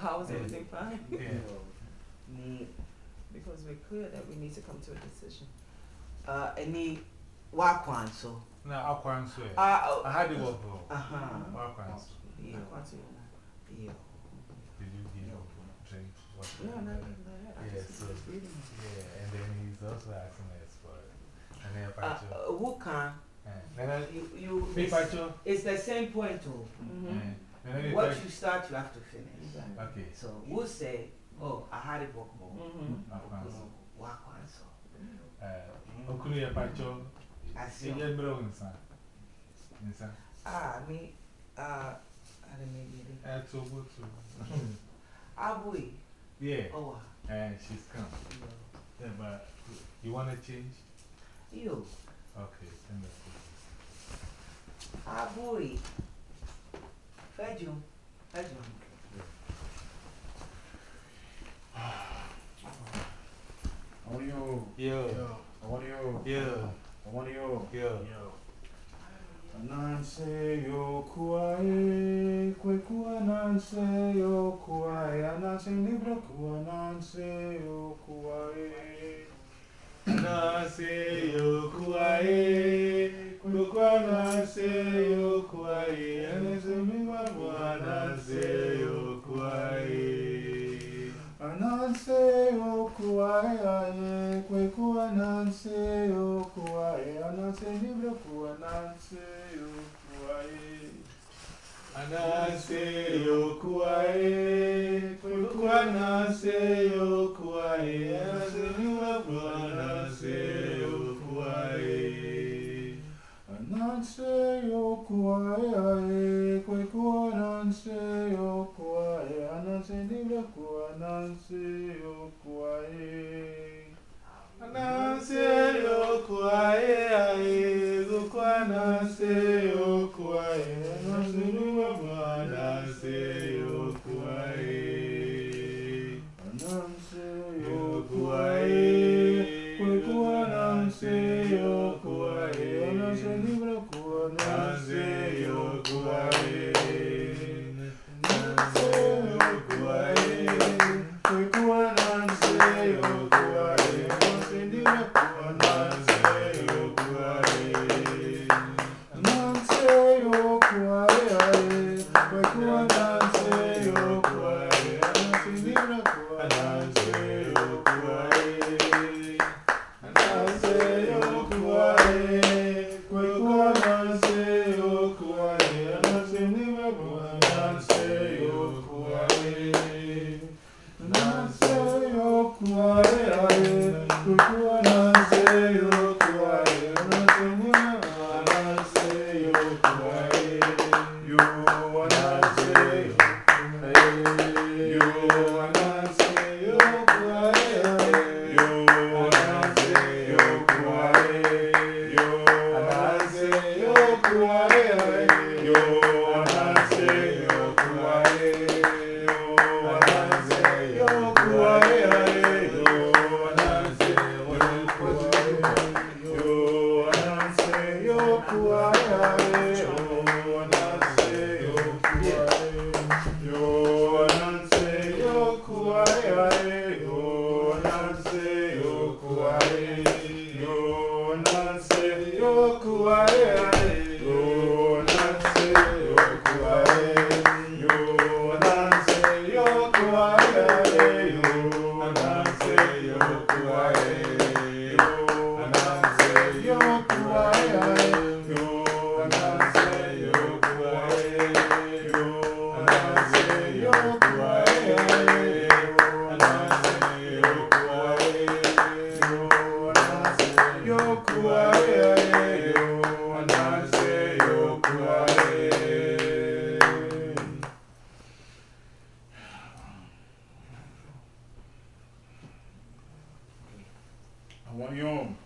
how is everything fine? Yeah. Because we're clear that we need to come to a decision. Uh, any wakwanso. Na akwanso. Ah, uh, oh. I had it up. Uh huh. Wakwanso. Yeah, wakwanso. Yeah. Did you give up drink? No, no, no. Yeah, so, yeah, and then he's also asking us for it. And then uh, Pacho. Uh, Wukan. You, you, it's, it's the same point, too. Mm -hmm. Mm he What you start you have to finish. Exactly. okay, So who say, oh, I had it work more. I'll cancel. Wakwan so. Uh, Okunu ya Pacho. I see. Ye bro insan. Insan. Ah, me, uh, I don't know. Eh, to go to. Abui. Yeah, Oh, and she's come. Yeah, but you want to change? you. Okay, send us. Abui. Fejum. Fejum. I want you. Yo, I want you. yo, I want you. yo. Ananse yo kuae, kwe kua nanse yo kuae, ananse libra kua nanse yo kuae. Nase yo kuae, kukwa nase yo kuae, anase miwa Ananse o kuai ae, kwe ku ananse o kuai, ananse libre ku ananse o kuai. Ananse o kuai, kwe ku ananse o kuai, ananse libre ku ananse o kuai. Ananse o kuai ae, kwe ku ananse Nasceu, quae, nasceu, quae, nasceu, quae, nasceu, quae, nasceu, quae, nasceu, quae, nasceu, quae, nasceu, quae, nasceu, quae, nasceu, quae, One Yom.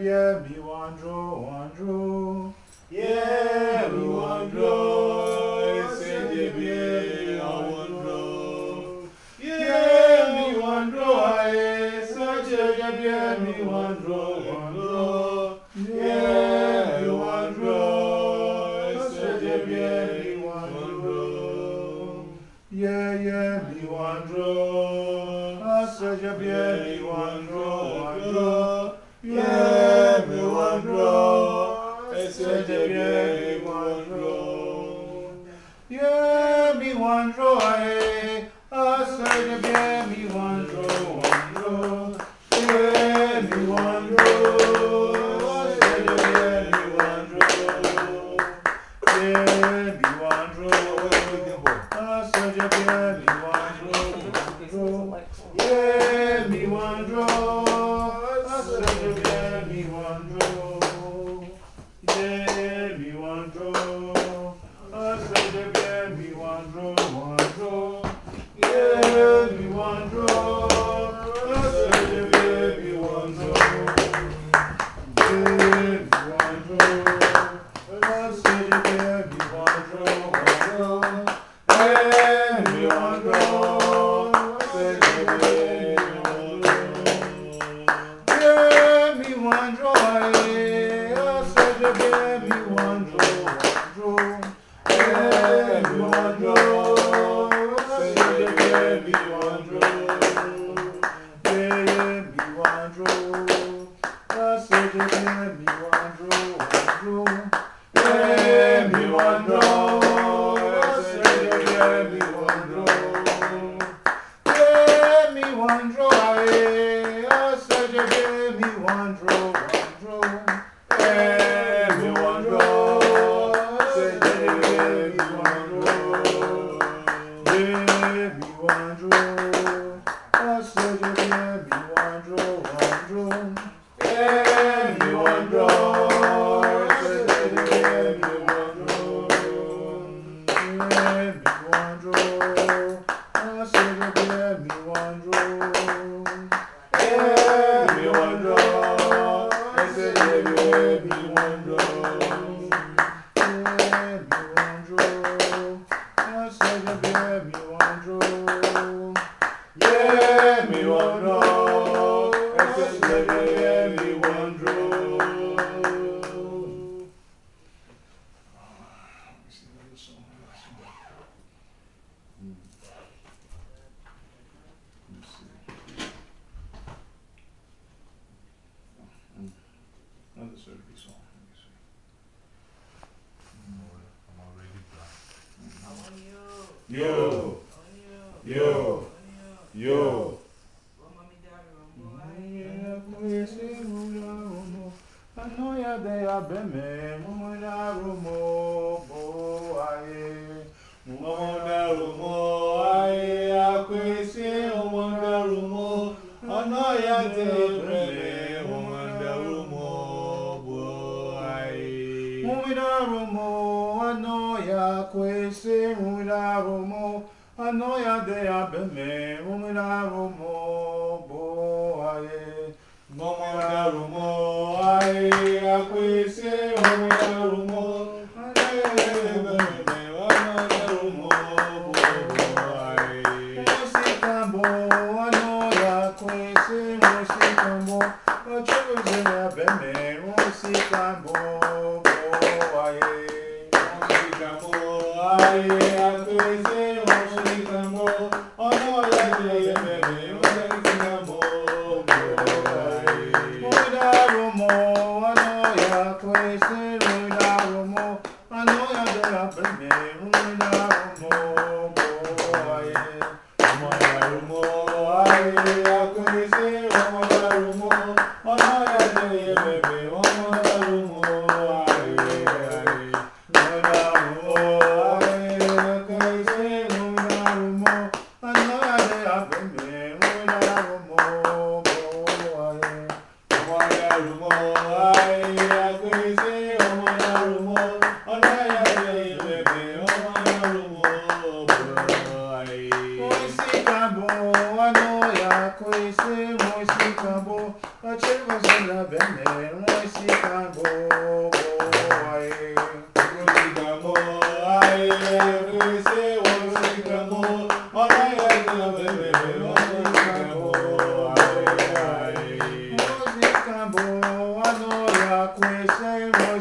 Yeah. Miło Amen. kwese rumo anoya de abeme umina rumo bo aye rumo aye akwese umina rumo a question.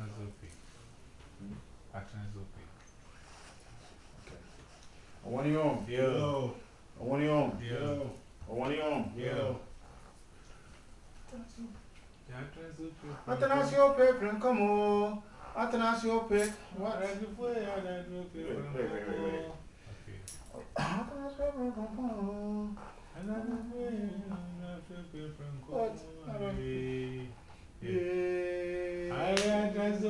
Akron I Akron Zopi. Okay. Owaniom. Yeah. Owaniom. Yeah. on. Yeah. Atanasio Pep, Rancomo. Atanasio Pep. What have you played? Atanasio Pep, Rancomo. Atanasio Pep, Rancomo. Atanasio Pep, Rancomo. Atanasio Pep,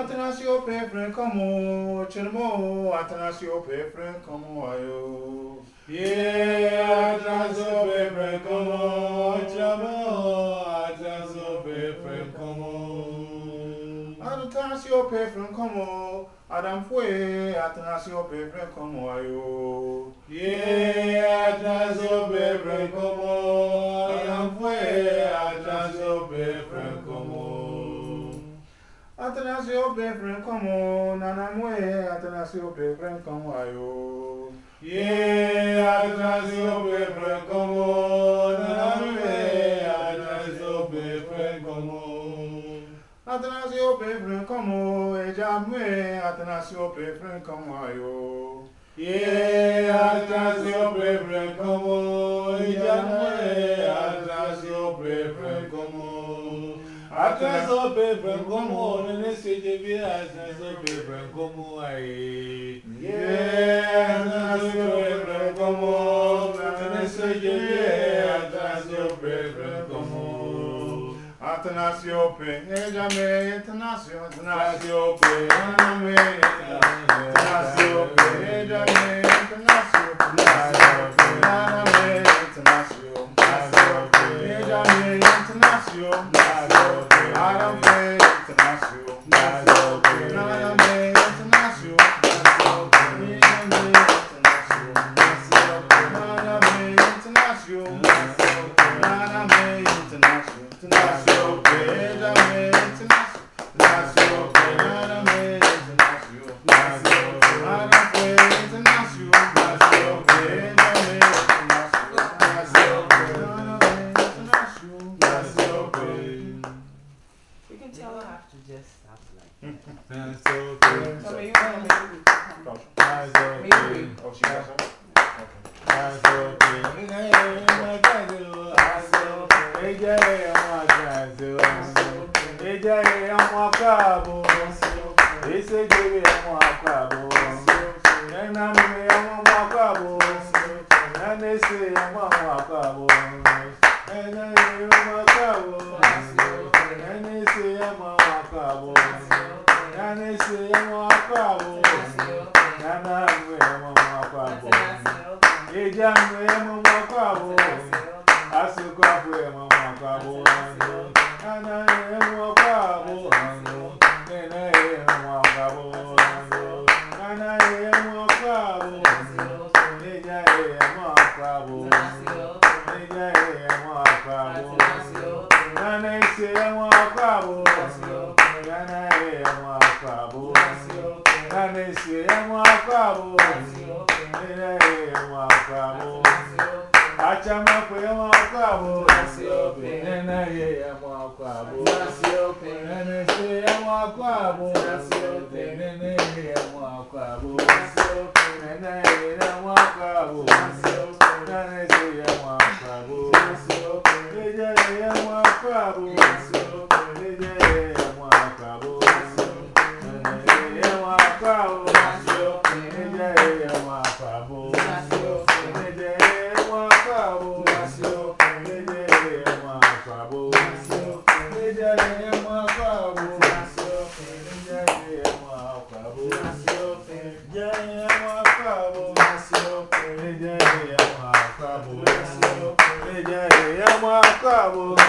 Atanasio Pepin Kamo, Chelmo, Atanasio Pepin Kamo, Ayo. Yeah, Atanasio Pepin Kamo, Chelmo, Atanasio come on. Atanasio Pepin Kamo, Adamfue, Atanasio Pepin Kamo, Ayo. Yeah, Atanasio Pepin Kamo, Adamfue, Atanasio Atanasio befren komo, nanamwe Atanasio befren komo ayo. Ye Atanasio befren komo, nanamwe Atanasio befren komo. Atanasio befren komo, ejamwe Atanasio come komo ayo. Atanasio pe, ejame, atanasio, atanasio pe, ejame, atanasio pe, ejame, atanasio pe, Bravo.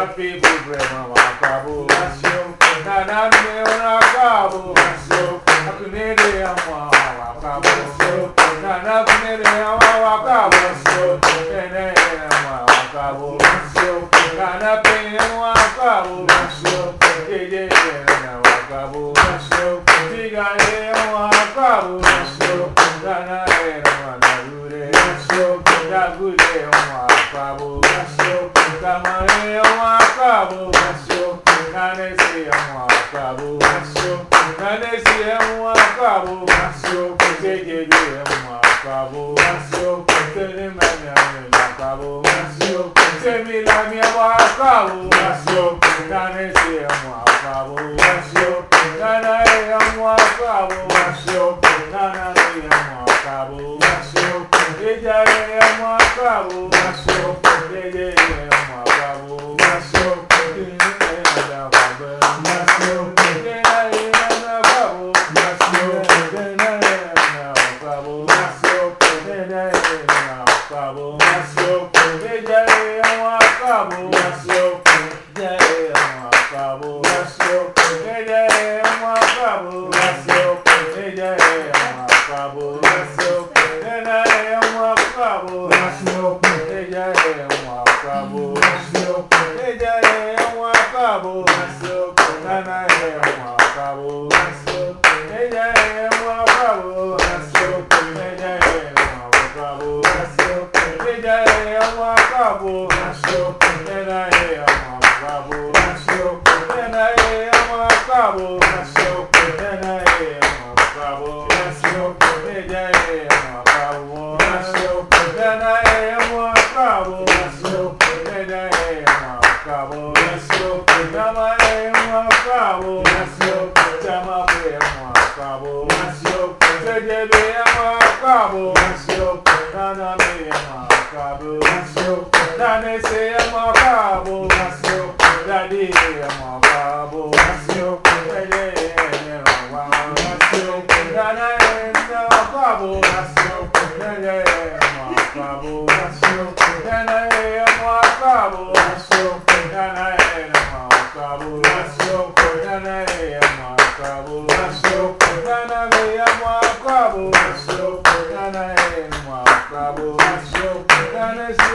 happy birthday, mama kabu. Na na me ona kabu. Akunere ama wa kabu. Na na kunere ama wa kabu. Nene ama wa kabu. Na na pe wa kabu. Jeje ama wa kabu. Diga ye acabou, kabu. Na na ye ama na gure. Na gure ama. kamare mwaka bubasho nanesi mwaka bubasho nanesi mwaka bubasho kuzegeje mwaka bubasho tenemanya mwaka bubasho temilamia mwaka bubasho nanesi mwaka bubasho nanae mwaka bubasho nanani mwaka bubasho ejare mwaka bubasho ejere ela com seu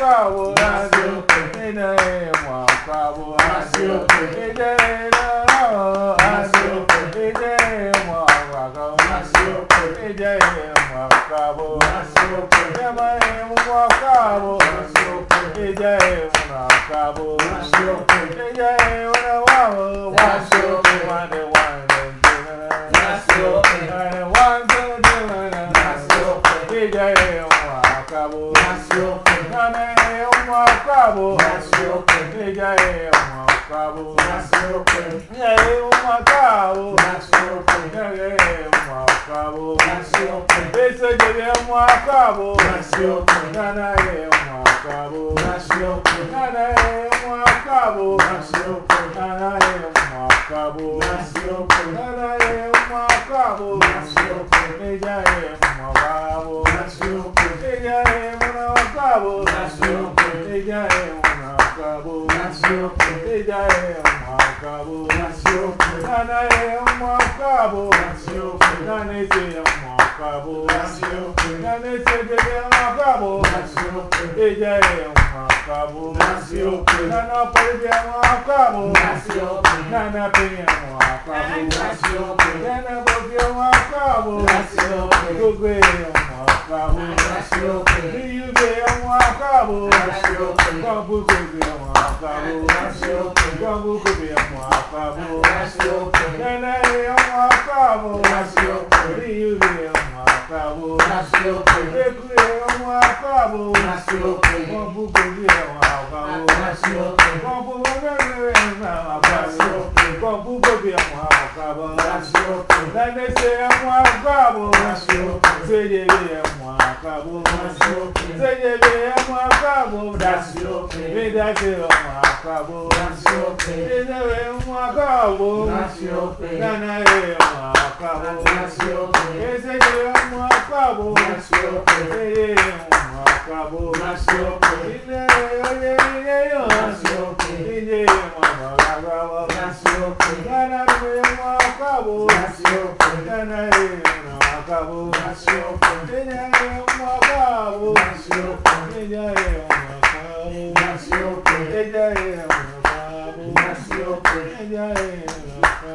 kwawo aso Mane é um acabo. Nasceu Miga é um acabo. Nasceu Miga é um acabo. Nasceu Miga é um cabo, Nasceu Esse aqui é um acabo. Nasceu Nana é um acabo. Nasceu Nana é um acabo. Nasceu Nana é um acabo. Nasceu Nana é um acabo. Nasceu Miga é um acabo. cabo, nació, ella es cabo, nació, cabo, nació, cabo, nació, cabo, nació, cabo, nació, cabo, nació, cabo, nació, cabo, nació, cabo, nació, Say yeah, yeah. mwakabo dasio sejebe mwakabo dasio midake mwakabo dasio sejebe mwakabo dasio nanae mwakabo dasio sejebe mwakabo dasio sejebe mwakabo dasio ile oye ile yo dasio ile mwakabo dasio nanae mwakabo dasio nanae mwakabo makabo enyere makabo enyere makabo enyere makabo enyere makabo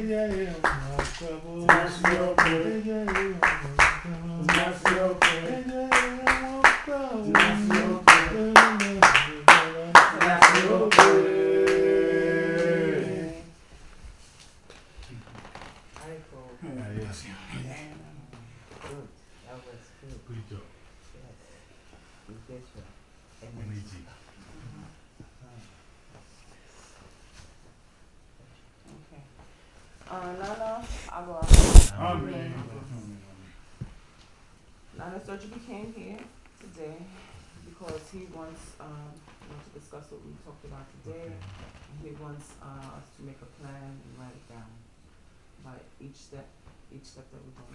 enyere makabo enyere makabo what we talked about today. He wants, uh, us to make a plan and write it down by each step, each step that we're do going